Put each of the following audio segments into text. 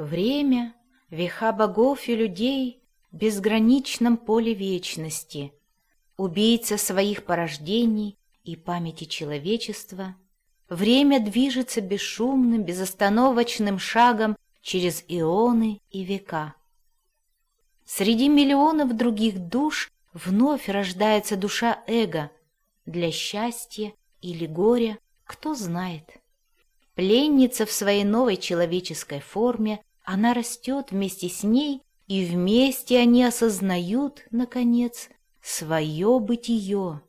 Время, веха богов и людей в безграничном поле вечности, убийца своих порождений и памяти человечества, время движется бесшумным, безостановочным шагом через ионы и века. Среди миллионов других душ вновь рождается душа эго для счастья или горя, кто знает. Пленница в своей новой человеческой форме, она растет вместе с ней, и вместе они осознают, наконец, свое бытие.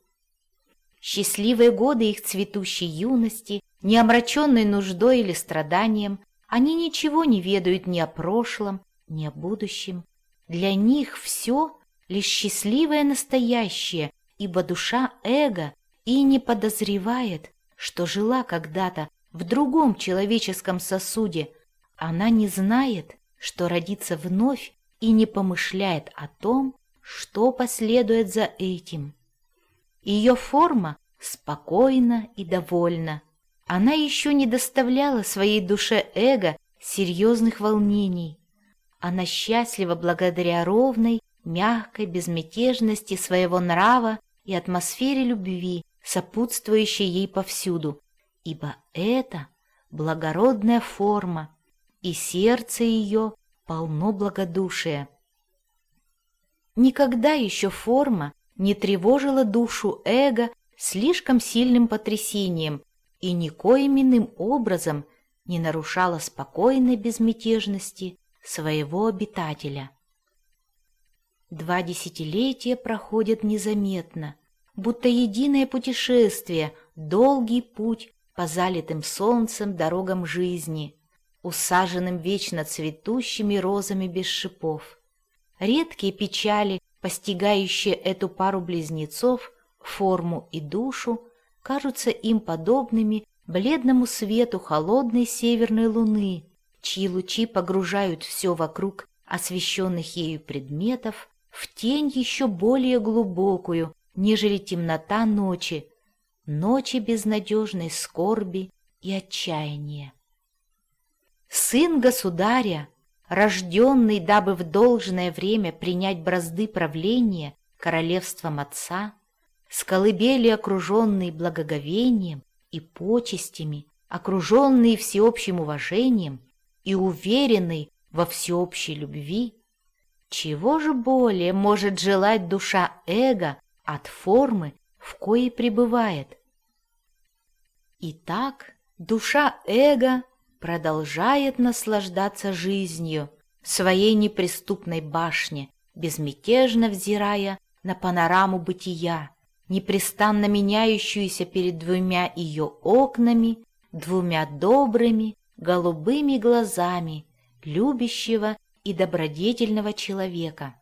Счастливые годы их цветущей юности, не омраченной нуждой или страданием, они ничего не ведают ни о прошлом, ни о будущем. Для них все лишь счастливое настоящее, ибо душа эго и не подозревает, что жила когда-то в другом человеческом сосуде. Она не знает, что родится вновь и не помышляет о том, что последует за этим. Ее форма спокойна и довольна. Она еще не доставляла своей душе эго серьезных волнений. Она счастлива благодаря ровной, мягкой безмятежности своего нрава и атмосфере любви, сопутствующей ей повсюду, ибо это благородная форма, и сердце ее полно благодушия. Никогда еще форма не тревожила душу эго слишком сильным потрясением и никоим иным образом не нарушала спокойной безмятежности своего обитателя. Два десятилетия проходят незаметно, будто единое путешествие, долгий путь по залитым солнцем дорогам жизни, усаженным вечно цветущими розами без шипов. Редкие печали, постигающие эту пару близнецов, форму и душу, кажутся им подобными бледному свету холодной северной луны, чьи лучи погружают все вокруг освещенных ею предметов в тень еще более глубокую, нежели темнота ночи, ночи безнадежной скорби и отчаяния. Сын государя, рожденный, дабы в должное время принять бразды правления королевством отца, с колыбели окруженный благоговением и почестями, окруженный всеобщим уважением и уверенный во всеобщей любви, чего же более может желать душа эго от формы, в коей пребывает. Итак, душа эго продолжает наслаждаться жизнью в своей неприступной башне, безмятежно взирая на панораму бытия, непрестанно меняющуюся перед двумя ее окнами, двумя добрыми, голубыми глазами любящего и добродетельного человека.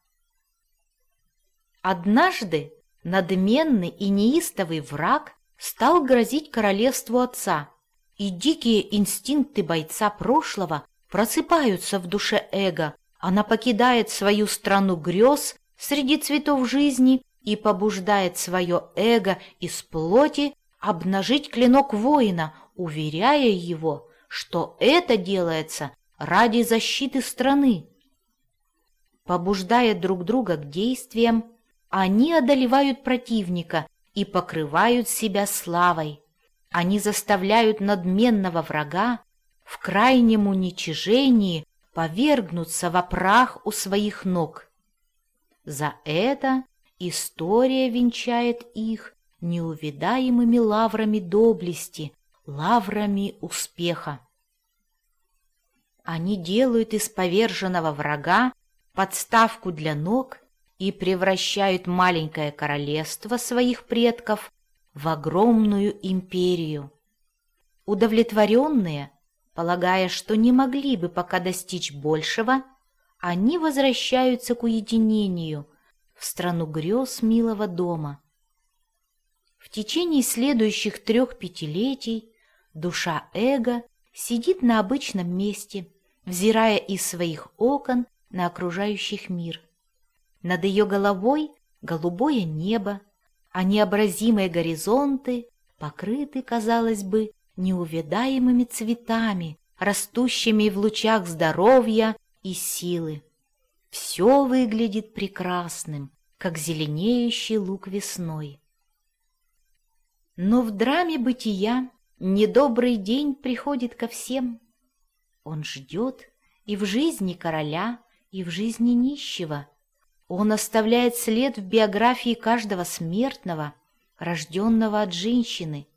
Однажды Надменный и неистовый враг стал грозить королевству отца, и дикие инстинкты бойца прошлого просыпаются в душе эго. Она покидает свою страну грез среди цветов жизни и побуждает свое эго из плоти обнажить клинок воина, уверяя его, что это делается ради защиты страны. Побуждая друг друга к действиям, они одолевают противника и покрывают себя славой. Они заставляют надменного врага в крайнем уничижении повергнуться во прах у своих ног. За это история венчает их неувидаемыми лаврами доблести, лаврами успеха. Они делают из поверженного врага подставку для ног и превращают маленькое королевство своих предков в огромную империю. Удовлетворенные, полагая, что не могли бы пока достичь большего, они возвращаются к уединению в страну грез милого дома. В течение следующих трех пятилетий душа эго сидит на обычном месте, взирая из своих окон на окружающих мир – над ее головой голубое небо, а необразимые горизонты покрыты, казалось бы, неувядаемыми цветами, растущими в лучах здоровья и силы. Все выглядит прекрасным, как зеленеющий лук весной. Но в драме бытия недобрый день приходит ко всем. Он ждет и в жизни короля, и в жизни нищего. Он оставляет след в биографии каждого смертного, рожденного от женщины,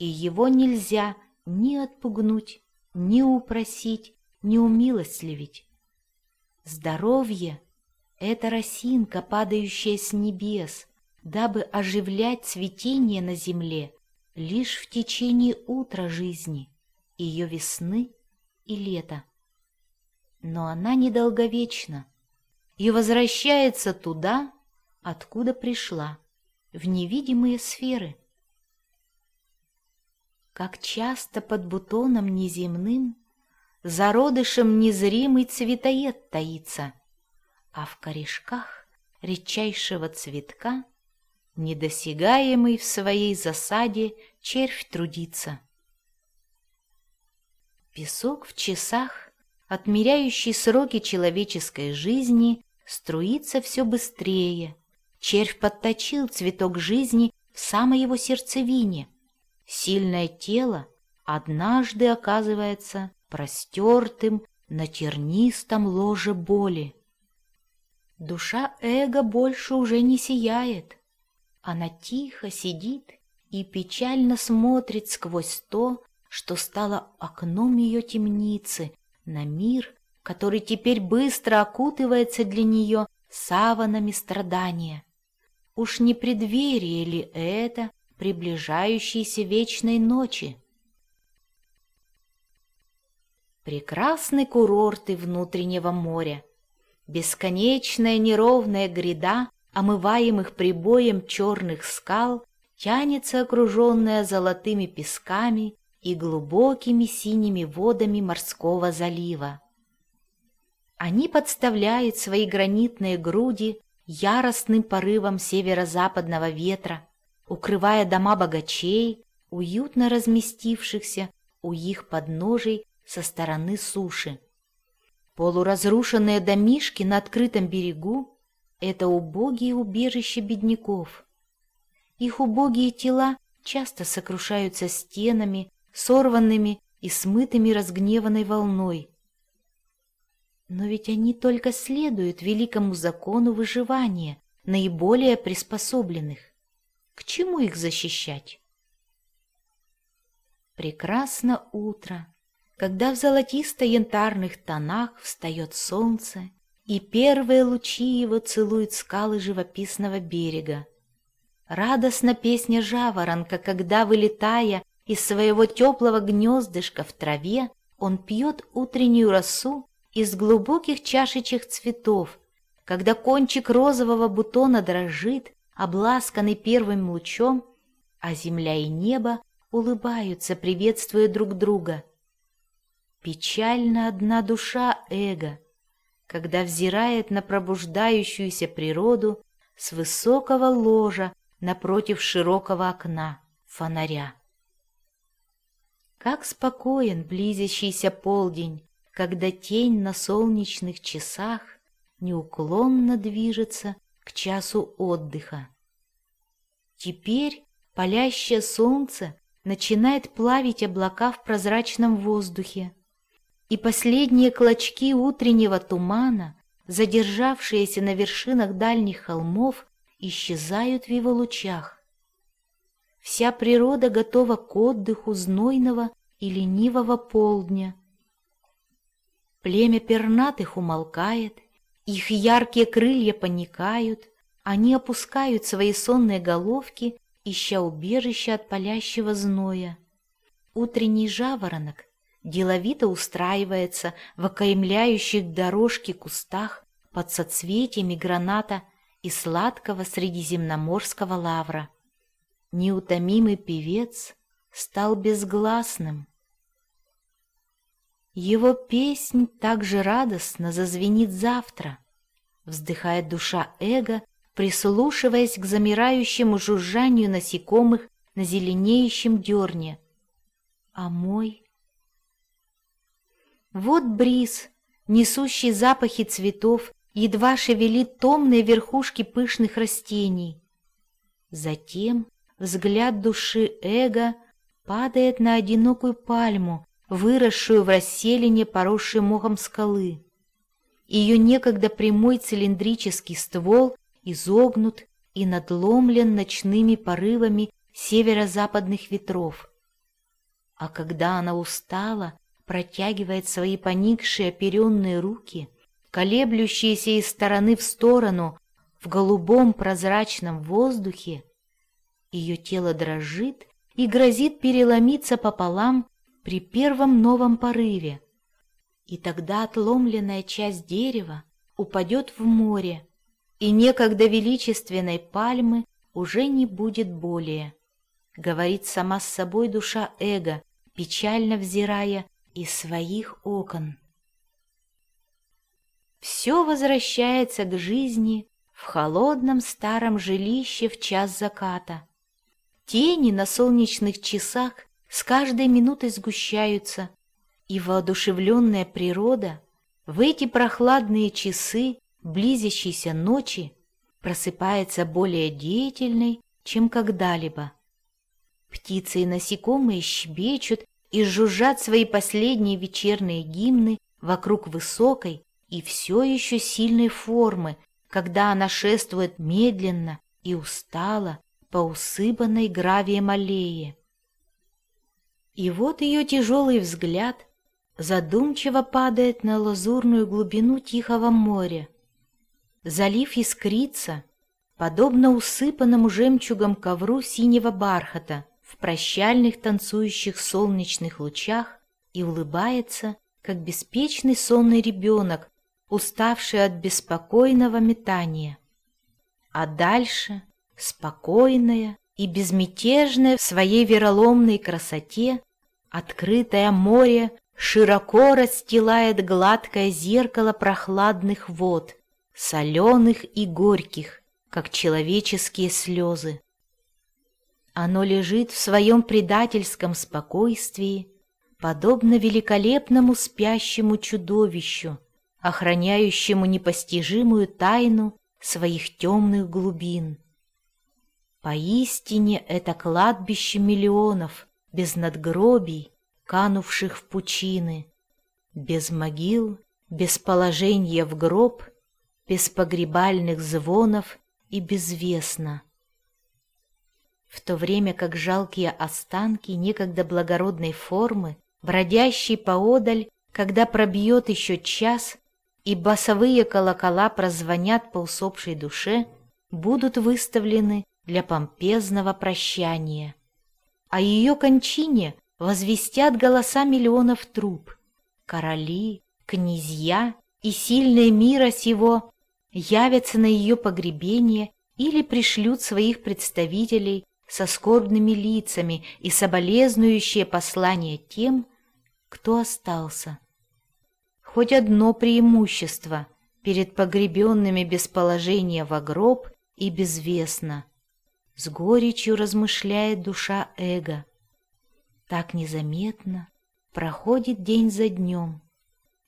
и его нельзя ни отпугнуть, ни упросить, ни умилостливить. Здоровье — это росинка, падающая с небес, дабы оживлять цветение на земле лишь в течение утра жизни, ее весны и лета. Но она недолговечна и возвращается туда, откуда пришла, в невидимые сферы. Как часто под бутоном неземным зародышем незримый цветоед таится, а в корешках редчайшего цветка недосягаемый в своей засаде червь трудится. Песок в часах, отмеряющий сроки человеческой жизни, струится все быстрее. Червь подточил цветок жизни в самой его сердцевине. Сильное тело однажды оказывается простертым на тернистом ложе боли. Душа эго больше уже не сияет. Она тихо сидит и печально смотрит сквозь то, что стало окном ее темницы, на мир, который теперь быстро окутывается для нее саванами страдания. Уж не преддверие ли это приближающейся вечной ночи? Прекрасны курорты внутреннего моря. Бесконечная неровная гряда омываемых прибоем черных скал тянется окруженная золотыми песками и глубокими синими водами морского залива. Они подставляют свои гранитные груди яростным порывом северо-западного ветра, укрывая дома богачей, уютно разместившихся у их подножий со стороны суши. Полуразрушенные домишки на открытом берегу — это убогие убежища бедняков. Их убогие тела часто сокрушаются стенами, сорванными и смытыми разгневанной волной. Но ведь они только следуют великому закону выживания наиболее приспособленных. К чему их защищать? Прекрасно утро, когда в золотисто-янтарных тонах встает солнце, и первые лучи его целуют скалы живописного берега. Радостна песня жаворонка, когда, вылетая из своего теплого гнездышка в траве, он пьет утреннюю росу из глубоких чашечек цветов, когда кончик розового бутона дрожит, обласканный первым лучом, а земля и небо улыбаются, приветствуя друг друга. Печально одна душа эго, когда взирает на пробуждающуюся природу с высокого ложа напротив широкого окна фонаря. Как спокоен близящийся полдень, когда тень на солнечных часах неуклонно движется к часу отдыха. Теперь палящее солнце начинает плавить облака в прозрачном воздухе, и последние клочки утреннего тумана, задержавшиеся на вершинах дальних холмов, исчезают в его лучах. Вся природа готова к отдыху знойного и ленивого полдня. Племя пернатых умолкает, их яркие крылья паникают, они опускают свои сонные головки, ища убежища от палящего зноя. Утренний жаворонок деловито устраивается в окаймляющих дорожки кустах под соцветиями граната и сладкого средиземноморского лавра. Неутомимый певец стал безгласным. Его песнь также радостно зазвенит завтра, вздыхает душа эго, прислушиваясь к замирающему жужжанию насекомых на зеленеющем дерне. А мой Вот бриз, несущий запахи цветов, едва шевелит томные верхушки пышных растений. Затем взгляд души эго падает на одинокую пальму, выросшую в расселине, поросшей мохом скалы. Ее некогда прямой цилиндрический ствол изогнут и надломлен ночными порывами северо-западных ветров. А когда она устала, протягивает свои поникшие оперенные руки, колеблющиеся из стороны в сторону в голубом прозрачном воздухе, ее тело дрожит и грозит переломиться пополам при первом новом порыве. И тогда отломленная часть дерева упадет в море, и некогда величественной пальмы уже не будет более. Говорит сама с собой душа эго, печально взирая из своих окон. Все возвращается к жизни в холодном старом жилище в час заката. Тени на солнечных часах с каждой минутой сгущаются, и воодушевленная природа в эти прохладные часы близящейся ночи просыпается более деятельной, чем когда-либо. Птицы и насекомые щебечут и жужжат свои последние вечерние гимны вокруг высокой и все еще сильной формы, когда она шествует медленно и устало по усыпанной гравием аллее. И вот ее тяжелый взгляд задумчиво падает на лазурную глубину Тихого моря, Залив искрится, подобно усыпанному жемчугом ковру синего бархата в прощальных танцующих солнечных лучах и улыбается, как беспечный сонный ребенок, уставший от беспокойного метания. А дальше, спокойная и безмятежная в своей вероломной красоте, открытое море широко расстилает гладкое зеркало прохладных вод — соленых и горьких, как человеческие слезы. Оно лежит в своем предательском спокойствии, подобно великолепному спящему чудовищу, охраняющему непостижимую тайну своих темных глубин. Поистине это кладбище миллионов, без надгробий, канувших в пучины, без могил, без положения в гроб без погребальных звонов и безвестно. В то время как жалкие останки некогда благородной формы, бродящие поодаль, когда пробьет еще час, и басовые колокола прозвонят по усопшей душе, будут выставлены для помпезного прощания. О ее кончине возвестят голоса миллионов труб. Короли, князья и сильные мира сего явятся на ее погребение или пришлют своих представителей со скорбными лицами и соболезнующие послания тем, кто остался. Хоть одно преимущество перед погребенными без положения во гроб и безвестно. С горечью размышляет душа эго. Так незаметно проходит день за днем,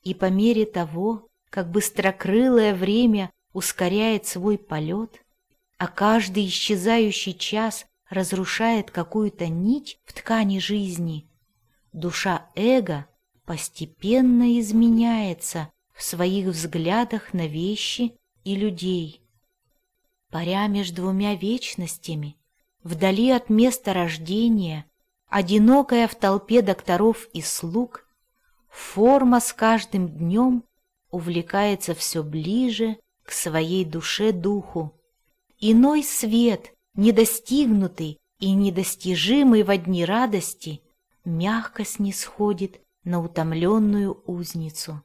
и по мере того, как быстрокрылое время ускоряет свой полет, а каждый исчезающий час разрушает какую-то нить в ткани жизни, душа эго постепенно изменяется в своих взглядах на вещи и людей. Паря между двумя вечностями, вдали от места рождения, одинокая в толпе докторов и слуг, форма с каждым днем увлекается все ближе к своей душе-духу. Иной свет, недостигнутый и недостижимый во дни радости, мягко снисходит на утомленную узницу.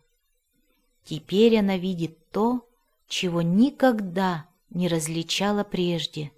Теперь она видит то, чего никогда не различала прежде.